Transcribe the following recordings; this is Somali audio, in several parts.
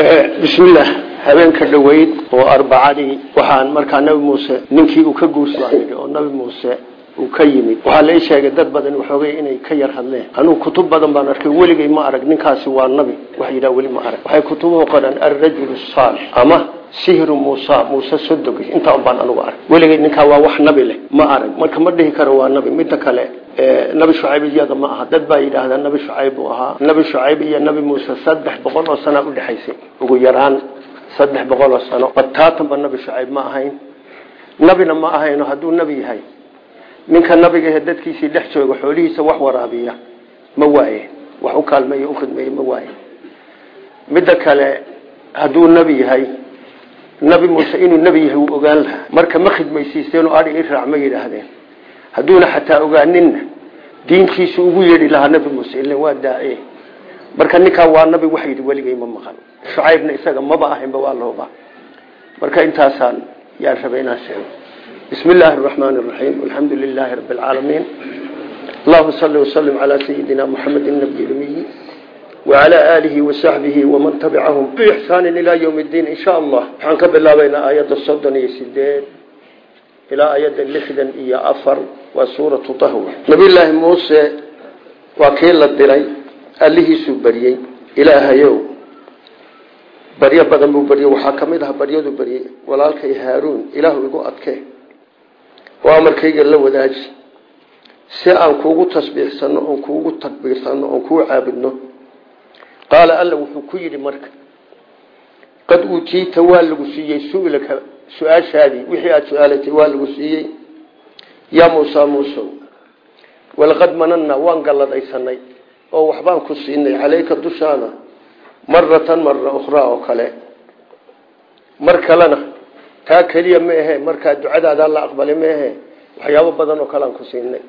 bismillaah habeenka dhoweyd oo arbacadii waxaan markaa nabi muuse ninkii uu ka guursaanidhi oo nabi muuse uu ka yimid. Waxaa lai sheegay dad badan waxoogay inay ka yar hadleen. Anugu kutub badan baan arkay weligay ma arag ninkaasi waa nabi. Wax yidhaha weli ma arag. Waxay kutubuhu qoran alrajulu saalix ama sihru muusa muuse sodogi intaa baan anugu arag. Weligay ninkaa waa wax nabi leh ma arag. Marka ma dhihi karo waa nabi. Midda kale nabi shucayb iyada ma aha. Dad baa yidhaahdaa nabi shucayb buu nabi shucayb iyo nabi muuse saddex boqol oo sana udhexaysay ugu yaraan saddex boqol oo sano. Bataatanba nabi shucayb ma ahayn. Nabina ma ahayno hadduu nabi yahay. Ninka nabigahe dadkiisii dhex jooga xoolihiisa wax waraabiya ma waaye. Wax u kaalmeeyo ukhidmeeye ma waaye. Midda kale hadduu nebi yahay nabi muuse inuu nebi yahay wuu ogaan lahaa. Marka ma khidmaysiisteen oo adhi i raac ma yidhaahdeen. Hadduuna xataa ogaaninna diintiisu ugu yeedhi lahaa nabi muuse ila waa daaciye marka ninkaa waa nabi wax yidhi weligay ma maqan. Shucaybna isaga maba ahaynba waa lahuba marka intaasaan yaan rabay inaan sheego. Bismi illaahi araxmaani araxiim alxamdu lilaahi rabbi alcaalamiin allahuma salli wasalim calaa sayidina muxamedi nabiy ilmiyi wasaxbihi waman tabicahum biixsaanin ilaa yowmi ddiin insha allah waxaan ka bilaabaynaa aayadda soddon iyo sideed ilaa ayadda lixdan iyo afar waa suuratu tahwa nabiyullaahi muuse waa kii la diray allihiisuu baryey ilaahayow baryo badan buu baryey waxaa ka mid ah baryadu baryey walaalkay haaruun ilaahu igu adkee oo amarkayga la wadaaji si aan kuugu tasbiixsano oon kuugu takbiirsano oon kuu caabudno qaala alla wuxuu ku yidhi marka qad uutiita waa lagu siiyey su'ilaka su'aashaadii wixii aada su'aalatay waa lagu siiyey. Yaa muusa muusow walaqad manannaa waan galladaysanay oo waxbaan ku siinay caleyka dushaana maratan mara ukhraa oo kale. Mar kalena taa keliya ma ahe markaa ducadaadaa la aqbalay ma ahe waxyaabo badan oo kalean ku siinay.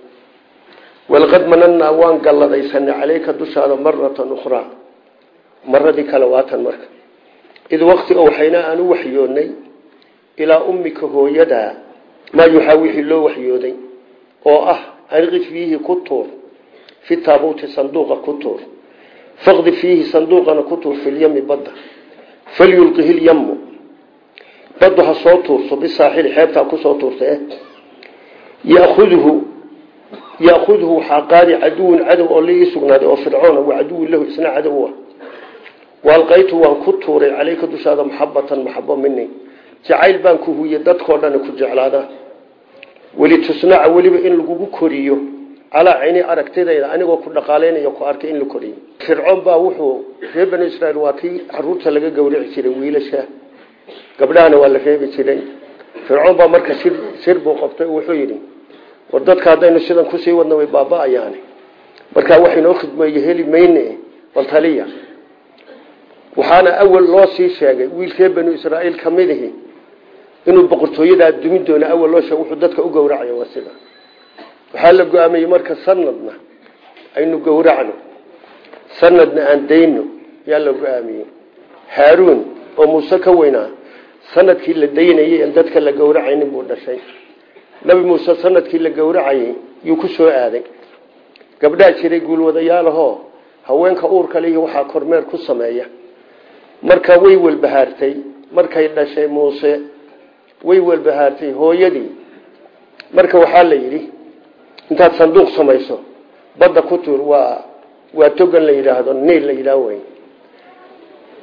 Walaqad manannaa waan galladaysanay caleyka dushaana maratan ukhraa maradii kale waatan marka. Id waqti oo waxayna aan u waxyoonnay ilaa ummika hooyadaa maa yuxaa wixii loo waxyooday oo ah anqid fiihi ku tuur fi taabuuti sanduuqa ku tuur. Faqdi fiihi sanduuqana ku tuur filyami badda. Falyulqihi lyamu baddu ha soo tuurso bisaaxili xeebtaa ku soo tuurtee yaudhu yakhudhu waxaa qaadi caduwun cadow oo liii sugnaaday oo waalqaytu waan ku tuuray caleyka dushaada maxabatan maxabo mini jacayl baan ku huye dadkoo dhan ku jeclaada. Welitusnaca weliba in lagugu koriyo. Calaa cayni aragtidayda anigoo ku dhaqaaleynayo ku arkay in la koriyo. Fircoon baa wuxuu reer bani israiil waa kii carruurta laga gowrici jiray wiilasha. Gabdhahana waa la reebi jiray. Fircoon baa marka shir shir buu qabtay wuxuu yidhi war dadka haddaynu sidan ku sii wadna way baaba-ayaani markaa waxaynoo khidmeeye heli mayne bal waxaana awal loo sii sheegay wiilkee banu israaiil ka mid ihi inuu boqortooyadaa dumin doono awal loo sheeg wuxuu dadka u gowracaya waa sida. Waxaa la go'aamiyey marka sanadna aynu gowracno. Sanadna aan dayno yaa la go'aamiyey haaruun oo muuse ka weynaa sannadkii la daynayay aan dadka la gowracaynin buu dhashay. Nabi muuse sannadkii la gowracayay yuu ku soo aaday. Gabdhaa jiray guulwadayaalahoo haweenka uurka le iyo waxaa kormeer ku sameeya marka way welbahaartay markay dhashay muuse way welbahaartay hooyadii. Marka waxaa la yidhi intaad sanduuq samayso badda ku tuur waa waa togan la yidhaahdo niil la yidhaah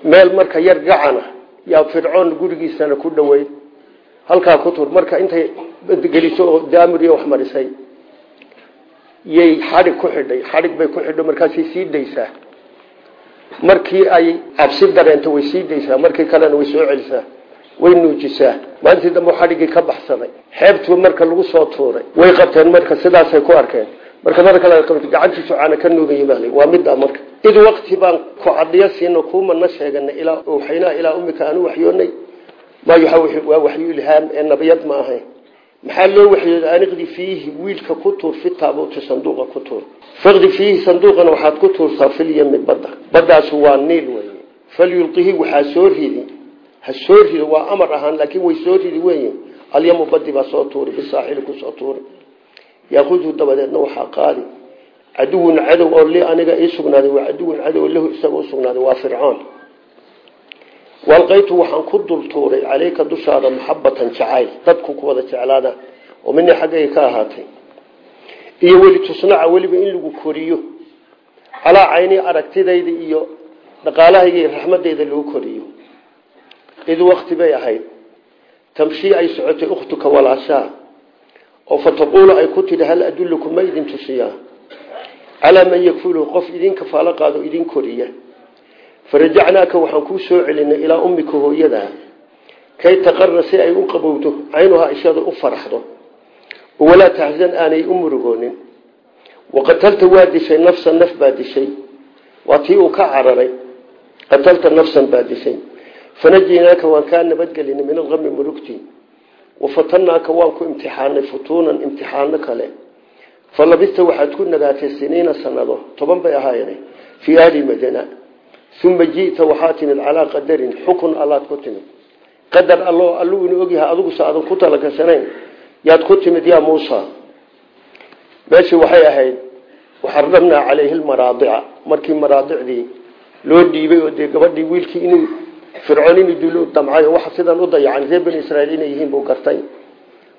meel marka yar gacana yaa fircoon gurigiisana ku dhoweyd halkaa ku tuur. Marka intay badgeliso oo daamuriya wax marisay yay xadhig ku xidhay xadhig bay ku xidho markaasay sii daysaa markii ay cabsi dareento way sii daysaa markii kalena way soo celisaa way nuujisaa. Maalintii dambe xadhiggii ka baxsaday. Xeebtuu marka lagu soo tuuray. Way qabteen marka sidaasay ku arkeen. Marka mar kale gacantiisu caana ka nuugaya baa waa middaa marka. Id waqti baan ku cadiyo siino kuumana sheeganay ilaa waxaynaa ilaa ummika aan u waxyoonay. Maa yuxa waa waxyu ilhaam ee nabiyad ma ahayn maxaa loo waxyooda aniqdi fiihi wiilka ku tuur fi sanduuqa ku tuur. Faqdi fiihi sanduuqana waxaad ku tuurtaa filyami badda. Baddaasu waa niil wey falyulqihi waxaa soo ridi. Ha soo rido waa amar ahaan laakiin way soo ridi wey alyamu badi baa soo tuuri bisaaxili ku soo tuuri. Yaakudhu dabadeedna waxaa qaadi. Caduwun cadow oo li aniga ii sugnaaday waa caduwun cadow lahu isaga usugnaaday waa fircoon walqaytu waxaan ku dultuuray caleyka dushaada maxabatan jacayl dadku ku wada jeclaada oo mina xaggayga ka ahaatay iyo weli tusnaca weliba in lagu koriyo calaa cayni aragtidayda iyo dhaqaalahayga iyo raxmadeyda lagu koriyo id wakti bay ahayd tamshii ay socotay ukhtuka walaashaa oo fataquulu ay ku tidhi hal adullukum ma idin tusiyaa calaa man yakfuluhu qof idin kafaalo qaado idin koriya farajacnaaka waxaan kuu soo celinay ilaa ummika hooyadaa kay taqara si ay u qabowdo caynuhaa ishada u faraxdo. Walaa taxsan aanay u murugoonin. Waqatalta waa dishay nafsan naf baa dishay. Waa tii uu ka cararay. Qatalta nafsan baa dishay. Fanajaynaaka waan kaa nabadgelinay min alami murugtii. Wafatanaaka waan ku imtixaanay futuunan imtixaano kale. Falabista waxaad ku nagaatay siniina sanado toban bay ahaayeen fii ahli madina uma ji'ta waxaa timid calaa qadarin xukun allaad ku timid qadar allo alluu ina ogyahay adigusa aadan ku talagashanayn yaad ku timid yaa muusa meeshii waxay ahayd waxaramnaa calayhi lmaraadica markii maraadicdii loo dhiibay oo dee gabadhii wiilkii inuu fircoon inuu dilo damcay waxa sidan u dayacan reer bani israiil inay yihiin buu gartay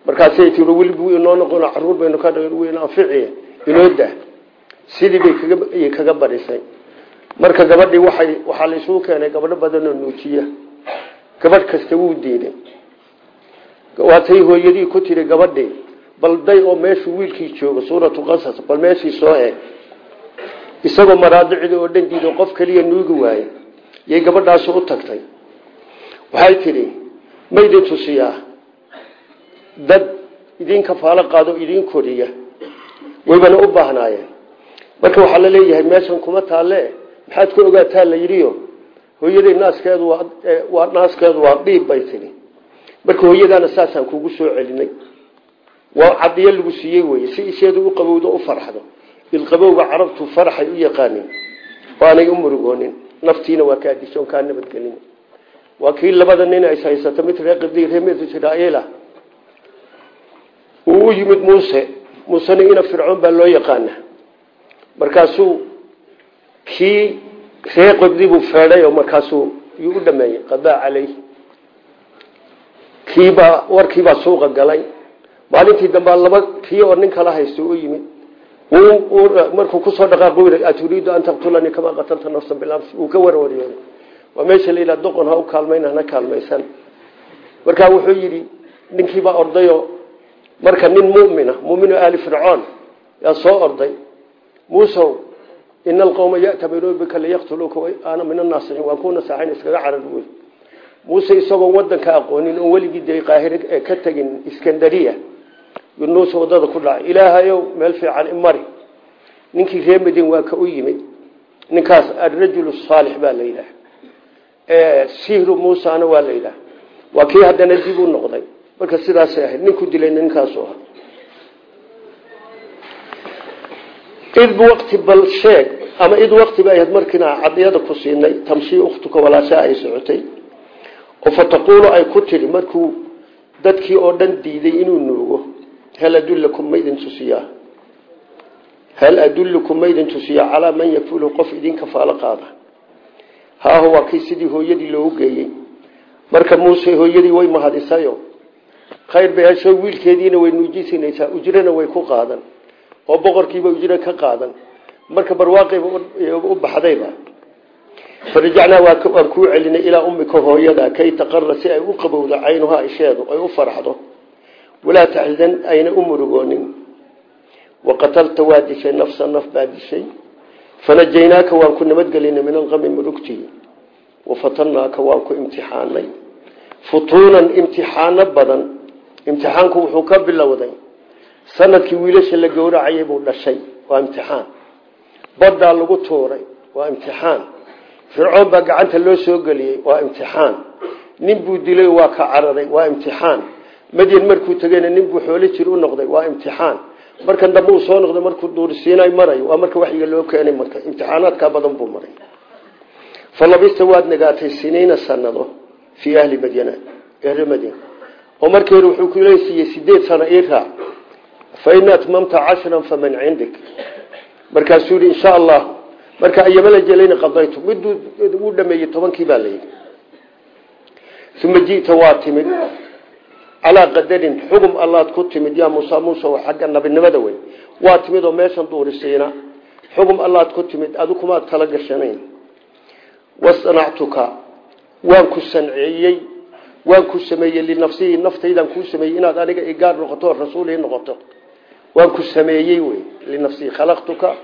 markaasay tii weligu inoo noqono carruur baynu ka dah sidii kaga badhisay marka gabadhii waxay waxaa la isugu keenay gabadho badanoo nuujiya. Gabadh kasta wuu diiday. Waatay hooyadii ku tiri gabadhii bal day oo meeshuu wiilkii joogo suuratu qasas bal meeshii soo eeg isagoo maraadicda oo dhan diido qof keliya nuugi waaye yay gabadhaasi u tagtay. Waxay tidhi maydin tusiyaa? Dad idin kafaalo qaado idin koriya. Waybana u baahnaayeen. Marka waxaa la leeyahay meeshan kuma taalle maxaad ku ogaataa la yidhiyo? Hooyaday naaskeedu waa dhiib bay tidhi. Marka hooyadaana saasaan kugu soo celinay. Waa cadiyo lagu siiyey weye si isheedu u qabowdo u farxdo. Ilqabowga carabtu faraxay u yaqaanin oo aanay u murugoonin. Naftiina waa kaa dishoon kaa nabadgelin waa kii labada nin is haysato mid reer qibdi reer mid israa'iila uu u yimid muuse. Muusena ina fircoon baa loo yaqaana markaasuu kii reer qibdi buu feedhay oo markaasuu yuu u dhameeyey qadaa caleyh kiibaa warkiibaa suuqa galay. Maalintii dambaa laba kii oo nin kala haysto u yimid. Markuu ku soo dhaqaaq aturiidu an taqtulanii kamaa qatalta nafsan bilams uu ka warwariyooday waa meesha la yidhaha doqon ha u kaalmayn hana kaalmaysan. Markaa wuxuu yidhi ninkiibaa ordayo marka nin mumina muminu aali fircoon yaa ina alqowma ya'tamiruuna bika liyaqtuluuka ana min annaasixiin waan ku nasaaxayn iskaga carar wey muuse isagoon wadanka aqoonin oon weligii dee qaahire ka tegin iskandariya yunuusa waddada ku dhacay ilaahayow meel fiican imari ninkii reer madin waa ka u yimid ninkaas alrajul saalix baa la yidhaah sihru muusana waa la waa kii haddana dib u noqday marka sidaasay id waqti bal sheeg ama id waqti bay ahayd markiina cadiyada ku siinay tamshii ukhtuka walaashaa ay socotay oo fataquulu ay ku tidhi markuu dadkii oo dhan diiday inuu nuugo hal adulakum maydin tusiyaa? Hal adullukum maydin tusiyaa? Calaa man yakfulu qof idin kafaalo qaada. Haaho waa kii sidii hooyadii loogu geeyey. Marka muuse hooyadii way mahadisayo. Khayr bay hesho wiilkeediina way nuujisinaysaa ujrana way ku qaadan oo boqorkiiba ujro ka qaadan. Marka barwaaqayba u baxdayba farajacnaa waan kuu celinay ilaa ummika hooyada kay taqara si ay u qabowdo caynuhaa isheedu ay u faraxdo walaa taxzan ayna u murugoonin. Waqatalta waa dishay nafsa naf baa dishay. Fanajaynaaka waan ku nabadgelinay min alqami murugtii. Wafatanaaka waan ku imtixaanay. Futuunan imtixaano badan. Imtixaanku wuxuu ka bilowday sannadkii wiilasha la gowracayay buu dhashay. Waa imtixaan. Badaa lagu tuuray. Waa imtixaan. Fircoon baa gacanta loo soo geliyey. Waa imtixaan. Nin buu dilay waa ka cararay. Waa imtixaan. Madyan markuu tegeyna nin buu xoolo jir u noqday. Waa imtixaan. Markan dambe soo noqday markuu duursiinay marayo waa marka waxyiga loo keenay marka. Imtixaanaadkaa badan buu maray. Falabista waad nagaatay siniina sanado fii ahli madyana ehli madyan oo markii hore wuxuu kuleesiiyey sideed sano ii raac fa in atmamta cashran faman cindik markaasuu yihi insha allah marka ayamala jelayna qadaytu miduu uu dhameeyey tobankii baa layidhi uma ji'ta waa timid calaa qadarin xugum allaad ku timid yaa muusa muuse xagga nabinimada wey waa timid oo meeshan duurisiina xugum allaad ku timid adu kumaad tala gashanayn wasanactuka waan ku sanceeyey waan ku sameeyey linafsihii noqoto waan ku sameeyey wey. Linafsii khalaqtuka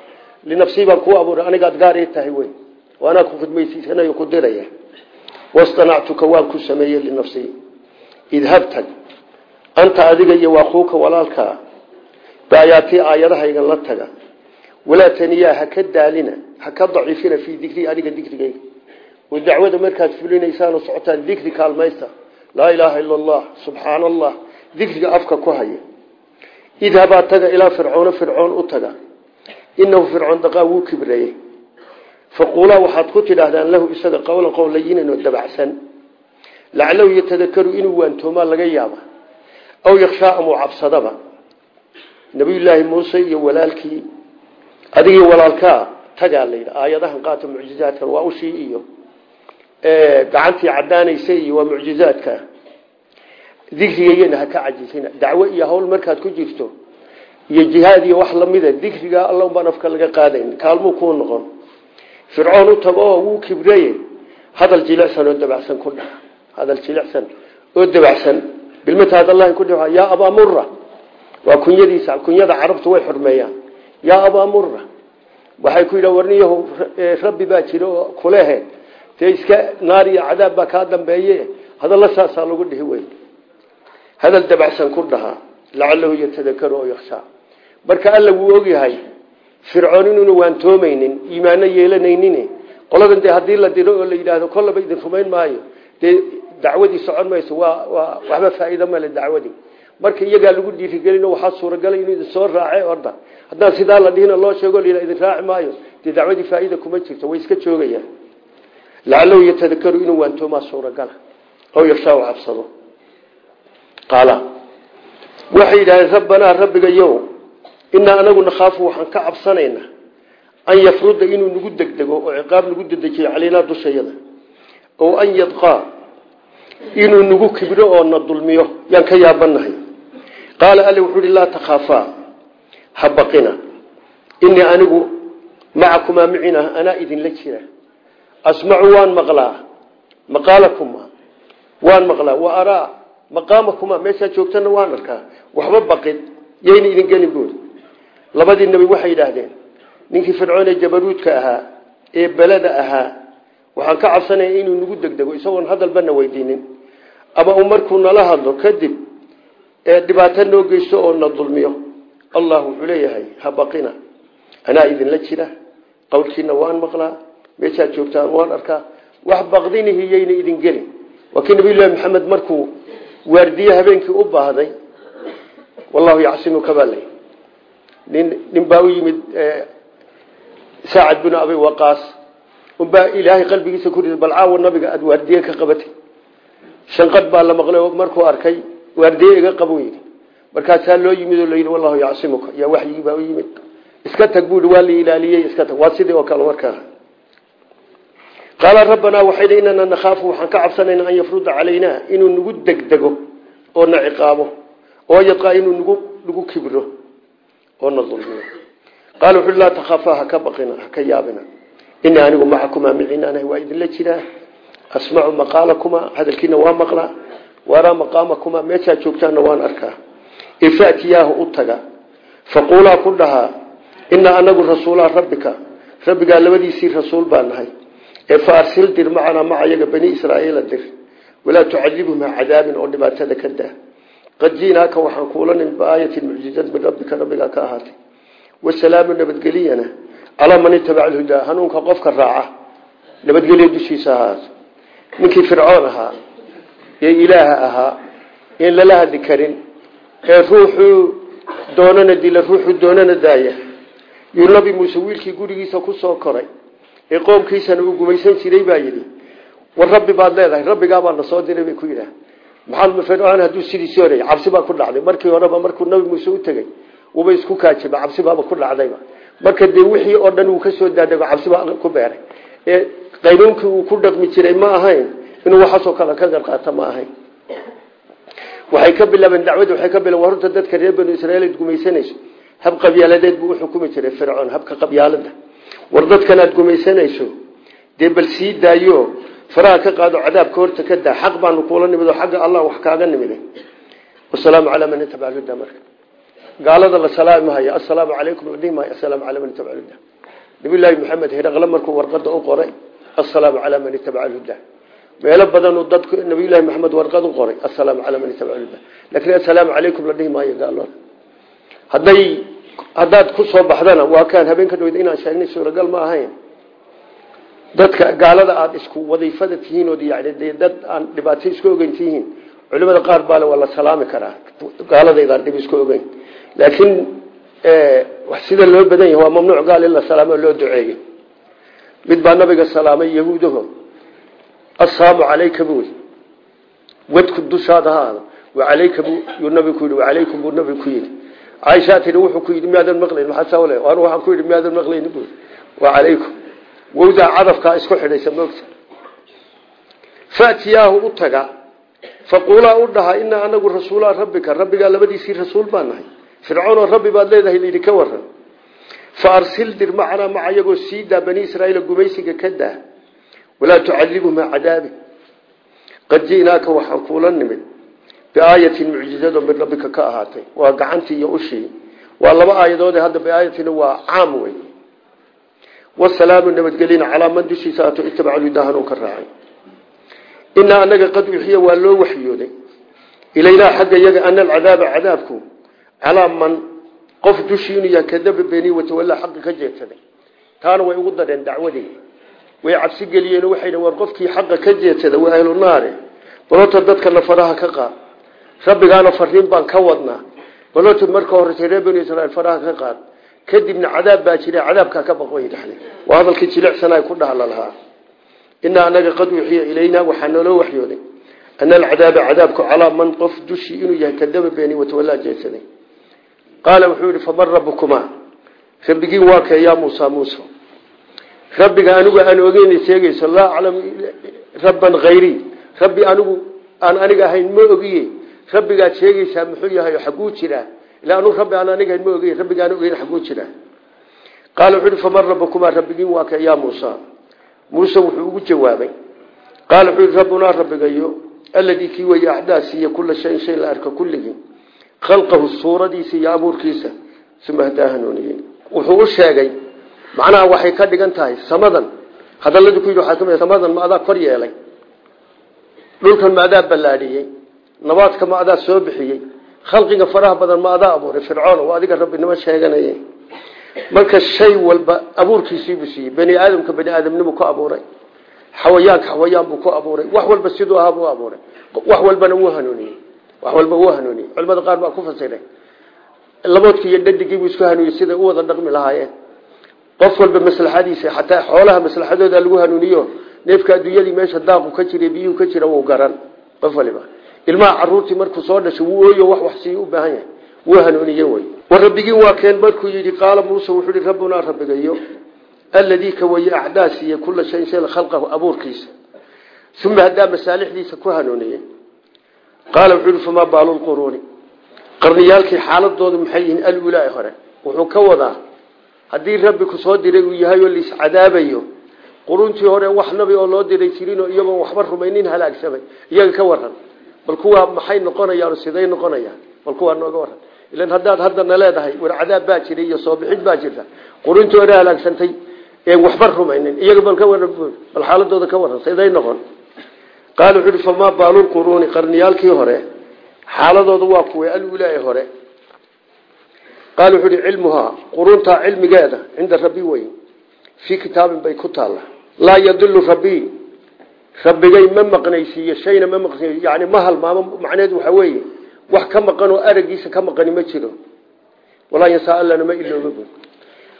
linafsii baan kuu abuuray. Anigaad gaar ii tahay wey. Waanaa ku khidmaysiisanayo ku diraya. Wastanactuka waan ku sameeyey linafsii idhabtag anta adiga iyo waaquuka walaalkaa baayaatii aayadahaygan la taga. Walaa taniyaa ha ka daalina ha ka daciifina fii dikrii aniga dikrigayga oo dacwada markaad fulinaysaan oo socotaan dikri kaalmaysta. Laa ilaaha ila allah subxaana afka ku haya idhabaa taga ilaa fircoona fircoon u taga. Inahu fircoon daqaa wuu kibreeyey faquulaa waxaad ku tidhaahdaan lahu isaga qowlan qowl layinan oo dabacsan. Laclahu yatadakaru inuu waantoomaa laga yaaba. Aw yakshaa amuu cabsadaba. Nabiyullaahi muuse iyo walaalkii adigii walaalkaa tagaa layidhi aayadahan qaata mucjizaadkan waa ushii iyo. Gacantii cadaanaysa iyo dikrigayana ha ka cajisina dacwo iyo hawl markaad ku jirto iyo jihaad iyo wax lamida dikriga alla baan afka laga qaadayn. Kaalmuu kuu noqon. Fircoon u tago oo wuu kibreye. Hadal jilicsan oo dabacsan ku dhaha hadal jilicsan oo dabacsan. Bilmata hadallahi ku dhaha yaa abaa murra. Waa kunyadiisa kunyada carabtu way xurmeeyaan. Yaa abaa murra. Waxay ku yidhaha warniyahu rabbi baa jira oo kulehe. Dee iska naar iyo cadaab baa kaa dambeeye. Hadalla saasaa lagu dhihi wey hadal dabacsan ku dhahaa lacalahu yatadakaru oo yakshaa marka alla wuu ogyahay fircoon inuuna waantoomaynin iimaano yeelanaynin qoladan dee haddii la diro oo la yidhaahdo kollaba idin rumayn maayo dee dacwadii socon mayso waa waa waxba faa'iido male dacwadii marka iyagaa lagu dhiirigelin waxaa suuragalay inuu idin soo raace orda haddaan sidaa la dhihina loo sheego la idin raaci maayo dee dacwadii faa'iida kuma jirto way iska joogayaan lacalahu yatadakaru inuu waantoomaa suuragala oo yakshaa u qaala. Waxay yidhahdeen rabbanaa rabbigayow inaa anagu nakhaafu waxaan ka cabsanaynaa an yafruda inuu nagu degdego oo ciqaab nagu dedejiyo calaynaa dushayada oo an yadqaa inuu nagu kibro oo na dulmiyo. Yaan ka yaabanahay qaala alle wuxuu ihi laa takhaafaa ha baqina. Inii anigu macakumaa micina anaa idinla jira. Asmacu waan maqlaa maqaalakuma maqaamakuma meeshaad joogtana waan arkaa. Waxba baqin yayna idin gelin buuri labadii nebi waxay yidhaahdeen ninkii fircoon ee jabaruudka ahaa ee beleda ahaa waxaan ka cabsanaya inuu nagu degdego isagoon hadalbana weydiinin. Ama uu markuu nala hadlo kadib ee dhibaato noo geysto oo na dulmiyo allah wuxuu leeyahay ha baqina anaa idinla jira. Qowlkiina waan maqlaa meeshaad joogtaan waan arkaa. Wax baqdinihi yayna idin gelin. Waa kii maxamed markuu waardiye habeenkii u baahday wallahu yacsimuka baa lay nin nin baa u yimid saacad binu abi waqaas. Unbaa ilaahay qalbigiisa ku riday bal caawa nabiga aada waardiye ka qabatay. Shanqad baa la maqlay markuu arkay waardiye iga qabo yidhi. Markaasaa loo yimid oo layidhi wallahu yacsimuka. Yaa waxyigii baa yimid. Iska tag buui waa la ilaaliyey iska tag. Waa sidii oo kale markaa qaala rabbanaa waxay inana nakhaafu waxaan ka cabsanaynaa an yafruda calaynaa inuu nagu degdego oo na ciqaabo oo yadqaa inuu nagu nagu kibro oo na dulmiyo. Qaala wuxu laa takhaafaa haka baqina haka yaabina. Inii anigu macakumaa micinaanahay waa idinla jiraa asmacu maqaalakumaa hadalkiina waa maqlaa waraa maqaamakumaa meeshaad joogtaanna waan arkaa. Ifatiyaahu u taga. Faquulaa ku dhahaa inaa anagu rasuulaa rabbika. Rabbigaa labadiisii rasuul baa ee fa arsil dir macanaa maca yaga bani israaiila dir. Walaa tucadibhum ha cadaabin oo dhibaatada ka daa qad ji'naaka waxaan kuula nin biaayatin mucjizad min rabbika rabbigaa ka ahaatay. Wasalaamu nabadgeliyana calaa man itabaca alhudaa hanuunka qofka raaca. Nabadgelya dushiisa ahaato ninkii fircoon ahaa ee ilaaha ahaa in lala hadli karin ee ruuxuu doonana dila ruuxuu doonana daaya. Yuu nabi koray ee qoomkiisana uu gumaysan jiray baa yidhi war rabbi baad leedahay rabbigaabaa na soo diray bay ku yidhaah maxamed hadduu sidiisii horey cabsi baa ku dhacday. Markii horeba markuu nabi muuse u tegey uba isku kaajiba cabsi baaba ku dhacdayba marka dee wixii oo dhan uu ka soo daadego cabsi baa ku beeray. Ee qaynuunkii uu ku dhaqmi jiray ma ahayn inuu waxaasoo kale ka garqaata ma ahayn. Waxay ka bilaabeen dacwadii waxay ka bilaben warunta dadka reer aad gumaysanayso. Hab qabyaaladeed buu uxukumi jiray fircoon habka qabyaalada war dadkan aad gumaysanayso? Dee bal sii daayo faraha ka qaado cadaabka horta ka daa xaq baanu kuula nimid oo xagga allah wax kaaga nimide. Wasalaamu calaa man itabaca huda marka. Gaalada la salaamahaya assalaamu calaykum dhihi maayo assalaamu calaa man itabaca huda nabiyullaahi maxamed hiraqle markuu warqada u qoray assalaamu calaa man itabaca huda meelo badanuu dadku nabiyullaahi maxamed warqad u qoray assalaamu calaa man itabaca huda laakiin assalaamu calaykum la gaalada. Hadday haddaad ku soo baxdana waa kaan habeenka dhawed inaan sheegnay suuragal ma ahayn. Dadka gaalada aada isku wadiifada tihiin ood yani dee dad aan dhibaato isku ogeyn tihiin culimada qaar baale waa la salaami karaa gaaladaydaan dhib isku ogeyn. Laakiin sida loo badan yahay waa mamnuuc gaal in la salaamo loo duceeyo. Mid baa nabiga salaamay yahuudaho assalaamu calayka wadku dushaada ha aado wacalayka bu ku yidhi wacalaykum buu nabigu ku yidhi caaishaa tii wuxuu ku yidhi miyaadan maqlayn? Maxaa le anu waxaan ku yidhi miyaadan maqlayn? Bu wacalaykum wowdaa cadafkaa isku xidhaysa moogta fatiyaahu u taga u dhaha inaa anagu rasuulaa rabbika rabbigaa labadiisii rasuul baa nahay. Fircoonoo rabbi baad leedahay layidhi ka waran fa arsil dir macanaa maca iyagoo sii bani israaiil gumaysiga ka daa. Walaa tucadibhuma cadaabi. Qad ji'naaka waxaan kuula nimid biaayatin mucjizado min rabbika ka ahaatay waa gacantii iyo ushii waa laba aayadoode hadda biaayatina waa caam wey wasalaamu nabadgelina calaa man dushiisa ato itabaca hudaa hanuunka raacay inaa anaga qad wixiya waa loo waxyooday ilaynaa xagga yaga ana alcadaaba cadaabku calaa man qof dushii inuu yahay kadaba beeni watawallaa xaqi ka jeedsaday taana way ugu dareen dacwadii way cabsi geliyeen waxay war qofkii xaqa ka jeedsada waa ahlu naare balota dadkana faraha ka qaad rabbigaana fariin baan ka wadnaa. Balota marka horeysa reer banu israiil faraha ka qaad. Kadibna cadaab baa jira cadaabkaa ka baqoy dhexle waa hadalkii jilicsanaa ku dhahla lahaa. Inaa anaga qad wixiya ilaynaa waxaa naloo waxyooday. Ana alcadaaba cadaabku calaa man qof dushii inuu yahay kadaba beeni watawallaa jeedsaday. Qaala wuxuu yihi faman rabbukumaa. Rabbigiin waa kee yaa muusa. Muuse rabbiga anigu aan ogeyn sheegayso laa aclamu rabban hayrii rabbi anigu aan aniga ahayn ma ogiye rabbigaad sheegaysaa muxuu yahay xaguu jiraa ila anu rabbi aan aniga ma ogiye rabbiga aan ogeyn xaguu jiraa qaala wuxuu yihi faman rabbukumaa rabbigiin waa kee yaa muusa? Muuse wuxuu ugu jawaabay. Qaala wuxuu yihi rabbunaa rabbigayo alladii kii weye acdaa siiye kula shayin shay la arka kulligii khalqahu suuradiisa iyo abuurkiisa uma hadaa hanuuniyey wuxuu u sheegay macnaha waxay ka dhigan tahay samadan. Hadalladii ku yidhi waxaa adaa kor yeelay. Dhulkan ma adaa ballaadhiyey nabaadka ma adaa soo bixiyey. Khalqiga faraha badan ma adaa abuuray. Fircoon oo adiga rabbinimo sheeganaya marka shay walba abuurkiisiibuu siiyey. Bani aadamka bani aadamnimu ku abuuray. Xawayaanka xawayaan buu ku abuuray. Wax walba siduu ahaa buu abuuray. Wax walbana wuu hanuuniyey. Wax walba wuu hanuuniyey. Culimada qaar baa ku fasiray laboodkii iyo dhadigiibuu isku hanuuniyey siday u wada dhaqmi lahaayeen. Qof walba maslaxadiisa xataa xoolaha maslaxadooda lagu hanuuniyo neefka adduunyadii meesha ilmaha caruurtii markuu soo dhashay wuu ooyo wax wax sii u baahan yahay. Wuu hanuuniye wey war waa keen markuu yidhi qaala muuse wuxuu yihi rabbunaa rabbigayo alladii ka waye acdaa siiye kula shayin shay khalqahu abuurkiisa. Uma haddaa masaalixdiisa ku hanuuniyey. Qaala wuxuu yihi famaa baalu lquruuni qarniyaalkii xaaladoodu maxay yihiin? Alulaa hore. Wuxuu ka wadaa haddii rabbi ku soo diray uu yahay oo laiscadaabayo quruntii hore wax nabi oo loo diray jirinoo iyagoon waxba rumaynin halaagsamay iyaga ka waran bal kuwaa maxay noqonayaan siday noqonayaan bal kuwaa nooga waran ilan haddaad haddana leedahay war cadaab baa jiray iyo soo bixid baa jirta. Quruntii hore halaagsantay ee waxba rumaynin iyaga bal ka waran bal xaaladooda ka waran siday noqon. Qaala wuxuu uhi famaa baalulquruuni qarniyaalkii hore xaaladooda waa kuwa alulaa hore. Qaal wuxuu uhi cilmuhaa quruntaa cilmigeeda cinda rabbi wey fii kitaabin bay ku taalla laa yadilu rabbii rabbigay ma maqnaysiiyo shayna ma maqnaysiiyo yani ma halmaamo macneed waxa weeye wax ka maqan oo aragiisa ka maqani ma jiro. Walaa yansaa allana ma ilooba bu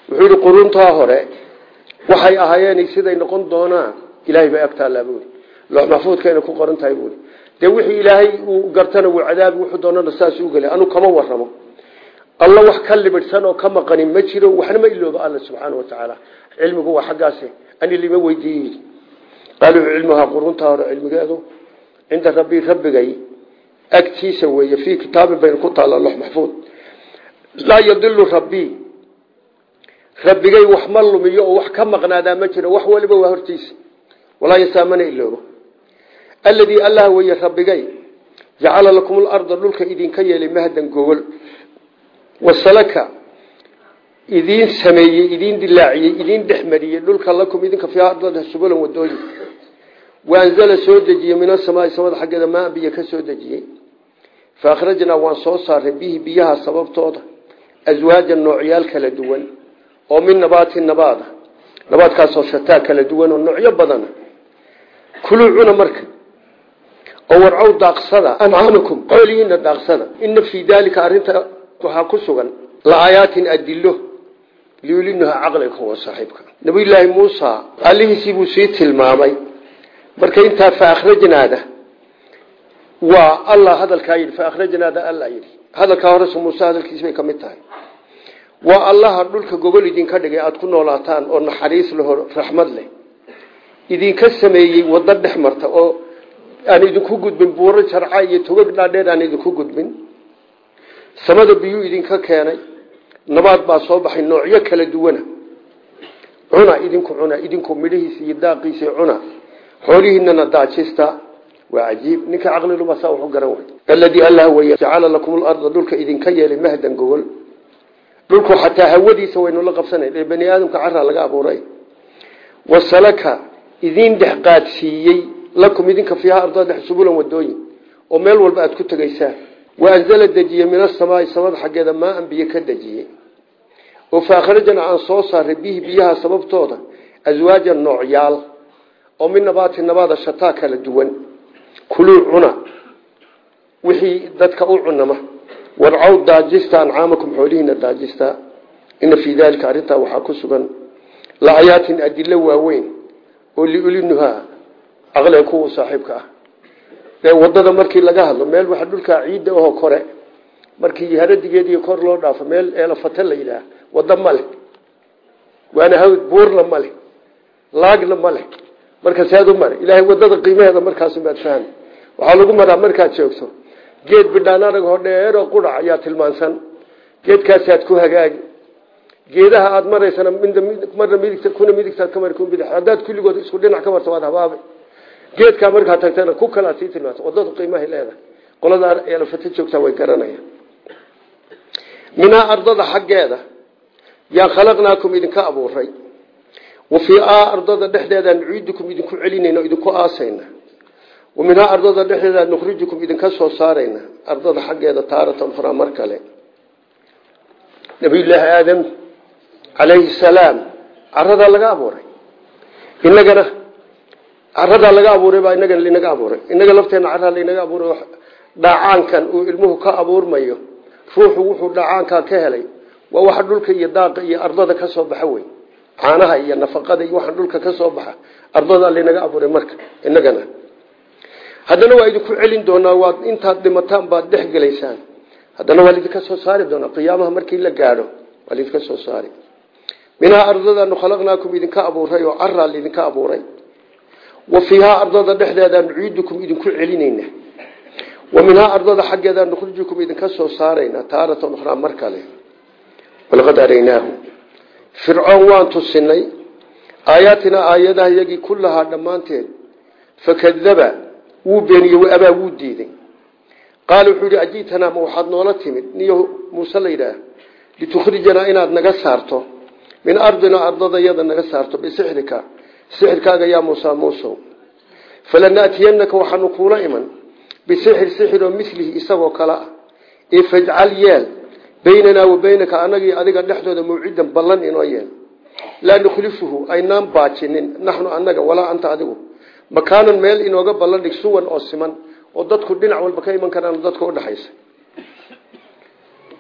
wuxuu yihi quruntaa hore waxay ahaayeen siday noqon doonaan. Ilaahay bay ag taallaa buui loox maxfuudkayna ku qoran tahay buui dee wixii ilaahay uu gartana wuu cadaabi wuxuu doonana saas u gelay. Anu kama waramo alla wax ka libidhsan oo ka maqani ma jiro. Waxna ma wa tacaala. Cilmigu waa xaggaasi. Ani lima qaaluu cilmuhaa quruntaa hore cilmigeedu cinda rabbii rabbigay agtiisa weeye fii kitaabin bayna ku taalla lox maxfuud laa yadilu rabbii rabbigay wax ma lumiyo oo wax ka maqnaadaa ma jiro wax waliba waa hortiisa walaa yasaamana iloobo alladii allah weeye rabbigay jacala lakum larda dhulka idinka yeelay mahdan gogol wasalaka idiin sameeyey idiin dilaaciyey idiin dhexmariyey dhulka lakum idinka waanzala soo dejiyey min asamaai samada xaggeeda maa biyo ka soo dejiyey. Fa akhrajnaa waan soo saaray bihi biyaha sababtooda aswaajan noocyaal kala duwan oo min nabaati nabaada nabaadkaasoo shataa kala duwan oo noocyo badana kuluu cuna marka oo warcow daaqsada ancaamakum xoolihiina daaqsada. Ina fii daalika arrinta waxaa ku sugan la-aayaatin adilo liulinuha caqlikum wa saaxiibka nabiyulaahi muusa allihiisii sii tilmaamay marka intaa fa akhrajnaada waa allah hadalkaa yidhi fa akhrajnaada alla yidhi. Hadalkaa horese muuse hadalkiisi bay ka mid tahay. Waa allaha dhulka gogol idinka dhigay aada ku noolaataan oo naxariis leho raxmad leh. Idinka sameeyey waddo dhex marta oo aan idinku gudbin buuro jarca iyo togag dhaadheer aan idinku gudbin. Samada biyuu idinka keenay nabaad baa soo baxay noocyo kala duwana. Cuna idinku cuna idinku midhihiisa iyo daaqiisa cuna xoolihiinana daajista waa cajiib. Ninka caqliluba saa wuxu garan way alladii allah weye jacala lakum larda dhulka idinka yeelay mahdan gogol. Dhulku xataa hawadiisa waynu la qabsanayn ee bani aadamka caraa laga abuuray. Wasalaka idiin dhex qaadsiiyey lakum idinka fiiha arda dhex subulan wadooyin oo meel walba aad ku tegaysaan waanzala dejiyey min asamaai samada xaggeeda maaan biyo ka dejiyey oo fa akhrajana aan soo saaray bihi biyaha sababtooda. Aswaajan noocyaal oo min nabaati nabaada shataa kala duwan kuluu cuna wixii dadka u cunama warcow daajista ancaamakum xoolihiina daajista. Ina fii daalika arrintaa waxaa ku sugan laayaatin adilo waaweyn oo liulinuhaa caqliga kuwa saaxiibka ah. Ee waddada markii laga hadlo meel waxa dhulkaa ciidda aho kore markii haradigeediiy kor loo dhaafo meel eelafata la yidhaah wado ma leh. Waana hawd buurna ma leh laagna ma leh marka seed u mara ilaahay waddada qiimaheeda markaasumaad fahmi waxaa lagu maraa markaad joogto. Geed bidhaan arag ho dheeroo qurac ayaa tilmaansan. Geedkaasaad ku hagaagi. Geedaha aada maraysana marna midigt kuna midigtaad ka mari kun bidix. Haddaad kulligood isku dhinac ka marto waad habaabay geedkaa markaad tagtana ku kalaad sii tilmaanta waddada qiimahay leedahay. Qolada eelafata joogtaa way garanayaan minhaa ardada xaggeeda yaa khalaqnaakum idinka abuuray wa fii a ardada dhexdeedaan nuciidukum idinku celinayna idinku aasayna. Wa minhaa ardada dhexdeedaan nukhrijukum idinka soo saarayna. Ardada xaggeeda taaratan ukhraa mar kale. Nabiyullaahi aadam calayhi salaam caradaa laga abuuray. Inagana caradaa laga abuuray baa inagana linaga abuuray. Inaga lafteena caraa laynaga abuuray dhaacaankan uu ilmuhu ka abuurmayo ruuxu wuxuu dhaacaankaa ka helay. Waa waxa dhulka iyo daaqa iyo ardada ka soo caanaha iyo nafaqada iyo waxa dhulka ka soo baxa ardada linaga abuuray marka inagana haddana waa idinku celin doonaa waad intaad dhimataan baad dhex gelaysaan. Haddana waa lidinka soo saari doonaa qiyaamaha markii la gaadho waa lidinka soo saari. Minhaa ardadaanu khalaqnaakum idinka abuuray oo caraa laidinka abuuray. Wa fiihaa ardada dhexdeedaan nuciidukum idinku celinayna. Wa minhaa ardada xaggeedaan nukhrijukum idinka soo saarayna taaratan ukhraa mar kale walaqad fircoon waan tusinay. Aayaatinaa aayadaha iyagii kullahaa dhammaanteed. Fakadaba wuu beeniyey abaa wuu diiday. Qaala wuxuu yihi ajiitanaa ma waxaad noola timid? Niyo muuse la yidhaah litukhrijanaa inaad naga saarto. Min ardinaa ardadayada naga saarto bisixrika. Sixirkaaga yaa muusa muusow. Falanaatiyanaka waxaanu kuula iman. Bisixir sixir oo milihi isagoo kale ah. Ee yeel baynanaa wa baynaka anagii adiga dhexdooda mawcidan ballan inoo yeel. Laa nukhlifuhu aynaan baajinin. Naxnu anaga walaa anta adigu. Makaanan meel inooga ballan dhig suwan oo siman. Oo dadku dhinac walba ka iman karaan dadka udhaxaysa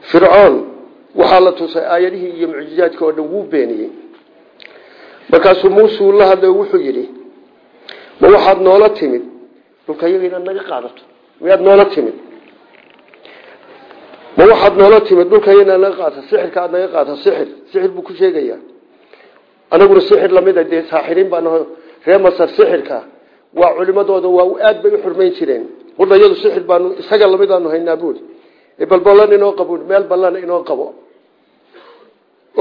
fircoon waxaa la tusay aayadihii iyo mucjizaadkii oo dhan wuu beeniyey. Markaasuu muusuu la hadlay wuxuu yidhi ma waxaad noola timid? Dhulka iyaga inaad naga qaadato. Miyaad ma waxaad noola timid dhulka inaad naga qaadato sixirka aad naga qaadato sixir sixir buu ku sheegayaa. Anaguna sixir lamida dee saaxiriin baa naho reer masar sixirka waa culimadooda waa aad bay u xurmayn jireen. Qudhayadu sixir baanu isaga lamidaanu haynaa buuri bal ballan inoo qabo meel ballan inoo qabo.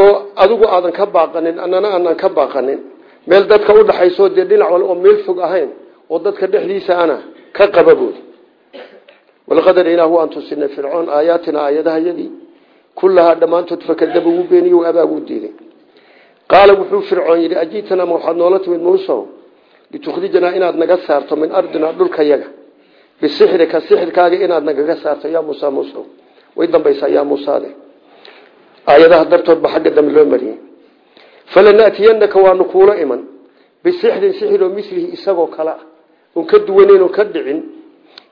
Oo adigu aadan ka baaqanin annana aanan ka baaqanin. Meel dadka udhaxayso dee dhinac wal oo meel fog ahayn oo dadka dhexdiisa ana ka qaba walaqad araynaa waan tusinay fircoon aayaatina aayadahayadii kullahaa dhammaantood fakadaba wuu beeniye abaa wuu diiday. Qaala wuxuu fircoon yidhi ajiitanaa ma waxaad noola timid muusow litukhrijanaa inaad naga saarto min ardinaa dhulkayaga bisixrika sixirkaaga inaad nagaga saarto yaa muusa muusow way dambaysaa yaa muusaade aayadaha dartood ba xagga dambe loo mariyey. Falanatiyanaka waanu kuula iman. Bisixrin sixir oo milihi isagoo kale ah. Ka dhicin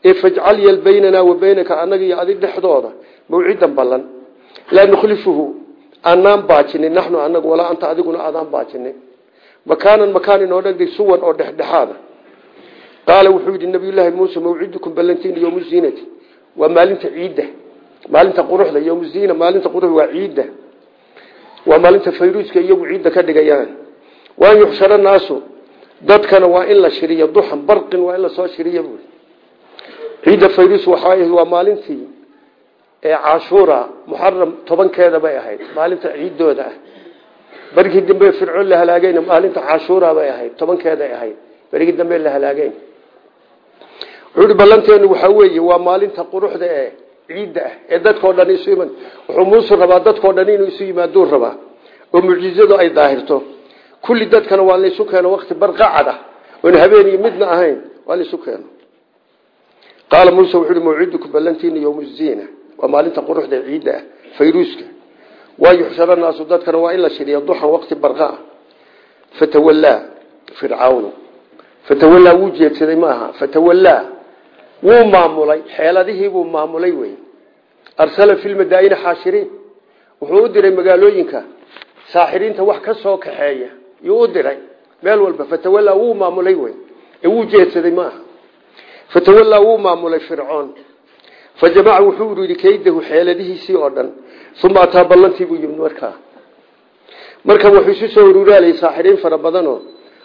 ee fajcal yal baynanaa wa baynaka annaga iyo adig dhexdooda mawcidan ballan. Laa nukhlifuhu aanaan baajinin naxnu anagu walaa anta adiguna aadaan baajinin. Makaanan makaan inoo dhagdi suwan oo dhexdhexaada. Qaala wuxuu yidhi nabiyullaahi muuse mawcidukum ballantiin yowmu ziinati. Waa maalinta ciidda maalinta quruxda yowmu ziina maalinta quruxda waa ciidda. Waa maalinta fayruuska iyagu ciidda ka dhigayaan. Waan yuxshara naasu dadkana waa in la shiriyo duxan barqin waa in ciidda fayrus waxaa waa maalintii ee cashuura muxaram tobankeeda bay ahayd maalinta ciidooda ah. Berigii dambe fircoon la halaageyna maalinta cashuura bay ahayd tobankeeday ahayd. Berigii dambe la halaageyn wuxuui ballanteenu waxaa weeye waa maalinta quruxda ee ciidda ah ee dadkao dhan isu iman. Wuxuu muuse rabaa dadkao dhan inuu isu yimaaduu rabaa oo mucjizadu ay daahirto. Kulli dadkana waa laysu keeno midna ahayn waa qaala muuse wuxuuhi mawcidukum ballantiina yowmu ziina. Waa maalinta quruxda ciidda ah fayruuska. Waa yuxshara naasu dadkana waa in la shiriyo duxan waqti barqa ah. Fatawallaa fircawnu. Fatawallaa wuu jeedsaday maaha fatawallaa wuu maamulay xeeladihiibuu maamulay wey. Arsala fi lmadaa'ini xaashiriin. Wuxuu u diray magaalooyinka. Saaxiriinta wax ka soo kaxeeya yuu u diray. Meel walba fatawallaa wuu maamulay wey. Ee wuu jeedsaday maaha fatawallaa wuu maamulay fircoon fa jamaca wuxuu uridi kaydahu xeeladihiisii oo dhan uma ataa ballantii buu yimid markaa markan wuxuu isu soo ururaalayay saaxiriin fara badanoo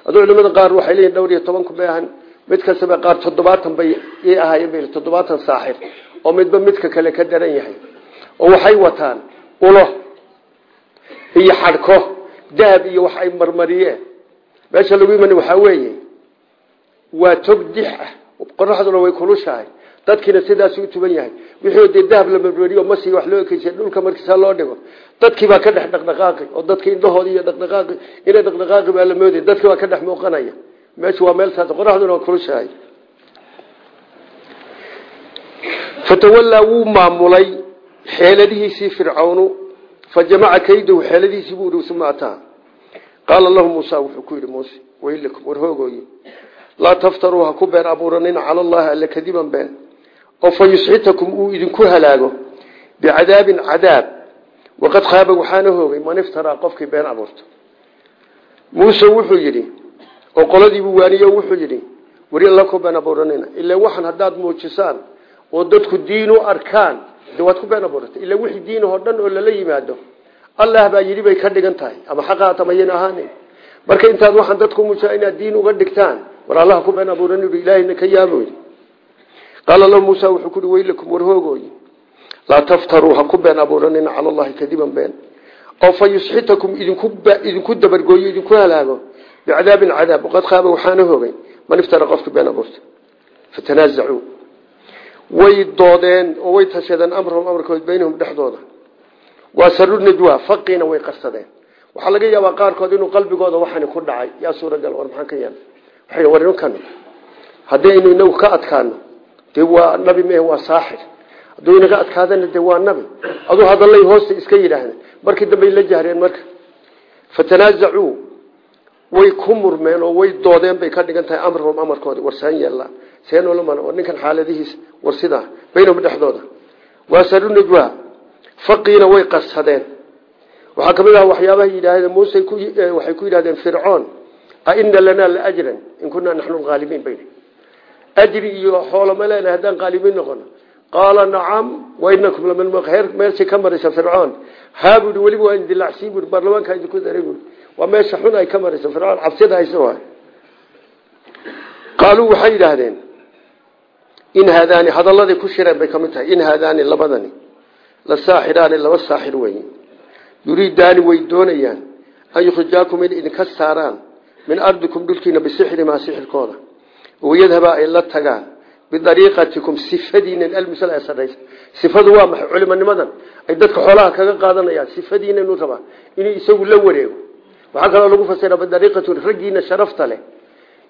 aduu culimada qaar waxay leeyihiin dhowr iyo toban kun bay ahan mid kastaba qaar toddobaatan bay yay ahaayeen bay toddobaatan saaxir oo midba midka kale ka daran yahay oo waxay wataan ulo iyo xadhko dahab iyo wax ay marmariyeen meesha lagu iman waxaa waa tog dix qoraxduna way kulushahay. Dadkiina sidaas u tuban yahay. Wixii dee dahab la marmariyo masi wax loo ekeysa dhulka markiisa loo dhigo. Dadkii baa ka dhex dhaqdhaqaaqi oo dadka indhahoodi iyo dhaqdhaqaaqi inay dhaqdhaqaaqi baa la moodaya dadkii baa ka dhex muuqanaya. Meesha waa meel saas qoraxduna kulushahay. Fatawallaa wuu maamulay xeeladihiisii fircawnu fa jamaca kaydahu buu ihi uma ataa muusa wuxuu ku yidhi muuse waylakum war hoogooye laa taftaruu ha ku been abuuranina cala allahi alla kadiban been. Oo fa yusxitakum uu idinku halaago bicadaabin cadaab. Waqad khaaba waxaana hoogay man iftaraa qofkii been abuurta muuse wuxuu yidhi oo qoladiibuu waaniye wuxuu yidhi wari alla ku been abuuranina ila waxan haddaad muujisaan oo dadku diin u arkaan de waad ku been abuurata. Ila wixii diinahoo dhan oo lala yimaado allah baa yidhi bay ka dhigan tahay ama xaqaatamayan ahaanin marka intaad waxaan dadku muujisa inaad diin uga dhigtaan. War allaha ku been abuuran ilaahayna ka yaabo yidhi qaala lahu muusa wuxuu kuhi weylakum war hoogooyi laa taftaruu ha ku been abuuranina cala allahi kadiban been. Oo fa yusxitakum idinku dabargooyo idinku halaago. Bicadaabin cadaab waqad khaaba waxaana hoogay. Man iftara qofki been abuurta fatanaazacuu. Way doodeen oo way tashadeen amrahum amarkood baynahum dhexdooda. Waa saru najwa faqiina way qarsadeen waxaa laga yaabaa qaarkood inuu qalbigooda waxani ku dhacay. Yaa suuragal war maxaan ka yeelay waxay war ninkan haddaynu inagu ka adkaano dee waa nabi mehe waa saaxir. Hadduu inaga adkaadana dee nabi. Aduu hadallay hoosta iska yidhaahdeen. Markii dambey la jahreen marka. Fatanaazacuu way ku murmeen oo way doodeen bay ka dhigan tahay amrahum amarkooda war saan yeellaa seenolama war ninkan xaaladihiisa war sidaa baynahum dhexdooda. Waa saru najwa faqiina way qarsadeen waxaa ka mid ah waxyaabaha yidhaahdeen muuse waxay ku yidhahdeen fircoon aina lanaa laajran in kunaa naxnu lhaalibiin bay ajri iyo xoolo ma leenahay haddaan qaalibiin noqono qaala nacam wainakum meelsi ka maraysa fircoon. Haa buui weliba waa indilacsi bui baarlamaanka idinku daray bui waa meesha xun ay ka maraysa fircoon cabsida hayse waay. Qaaluu waxay yidhaahdeen in haadaani hadalladay ku shireen bay ka mid tahay in haadaani labadani la saaxiraani laba saaxir wey yuriidaani way doonayaan an yukhrijaakum inay idinka saaraan min ardikum dhulkiina bisixrimaa sixirkooda. Wayadhabaa ay la tagaan bidariiqatikum sifadiina almusal ee sarraysa sifadu waa maxay culimanimadan? Ay dadka xoolaha kaga qaadanayaan sifadiina inuu rabaa inuu isagu la wareego. Waxaa kaloo lagu fasira bidariiqatu raggiina sharafta leh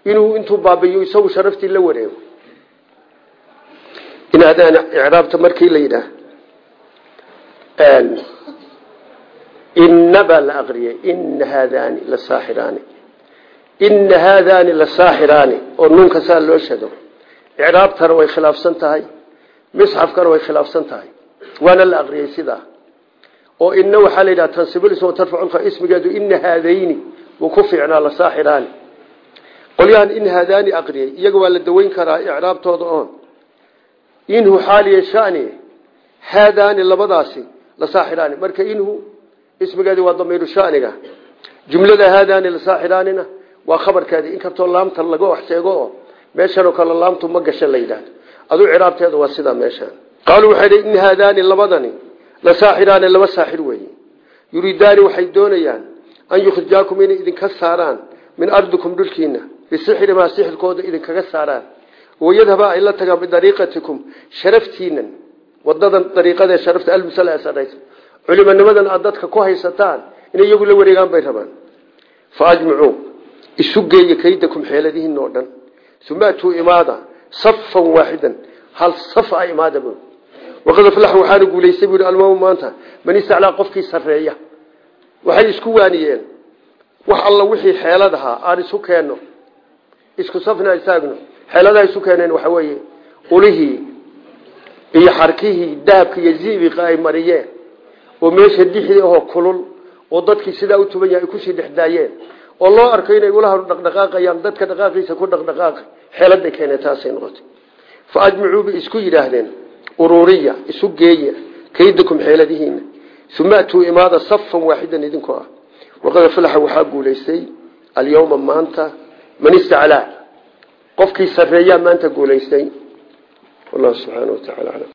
inuu intuu baabiyo isagu sharaftii la wareego. In yidhaah ina baa la aqriyay. Ina haadaani la saaxiraani. Ina haadaani la saaxiraani. Oo nuunka saa loo shado icraabtana way khilaafsan tahay. Misxafkana way khilaafsan tahay. Waana la aqriyey sidaa. Oo ina waxaa la yidhaha tansibulism tarfaculka ismigeedu ina haadayni wuu ku fiicnaa la saaxiraani. Qolyahan in haadaani aqriyey iyaga waa la daweyn karaa icraabtooda oon. Inhu xaaliya shani. Haadaani labadaasi la saaxiraani. Marka inhu ismigeedi waa damiiru shaniga. Jumlada haadaani la saaxiraanina waa khabarkeedi. Inkastoo laamta laga wax sheego oo meeshanoo kale laamtu ma gasha la yidhaahdo. Aduu ciraabteeda waa sidaa meeshaan qaaluu waxay in haadaani labadani la saaxiraani laba saaxir weeye yuriidaani waxay doonayaan an yukhrijaakum inay idinka saaraan min ardikum dhulkiina bisixri maa sixirkooda idinkaga saaraan. Wayadhaba ay la tagaan bidariiqatikum sharaftiinan wadadan dariiqadee culimanimadan aad dadka ku haysataan inay iyagu la wareegaan bay rabaan. Fa ajmicuu isu geeya kaydakum xeeladihiin oo dhan. Uma atuu imaada safan waaxidan hal saf a imaada bu waqad aflax waxaana guulaystay buu almaamu maanta man istaclaa qofkii sarreeya. Waxay isku waaniyeen. Wax alla wixii xeelad ahaa aan isu keenno isku safna istaagno. Xeeladaha isu keeneen waxa weeye ulihii iyo xarkihii dahabka oo meesha dixdii ahoo kulul oo dadkii sidaa u tuban yahay ay ku sii dhexdaayeen oo loo arko inay ulaha dhaqdhaqaaqayaan dadka dhaqaaqiisa ku dhaqdhaqaaq xeeladay keeneen taasay noqotay. Fa ajmicuu bay isku yidhaahdeen ururiya isu geeya kaydakum xeeladihiina uma atuu imaada safan waaxidan idinkoo ah. Waqad aflaxa waxaa guulaystay alyawma maanta man istaclaa. Qofkii sarreeyaa maanta guulaystay. Wallahu subxaana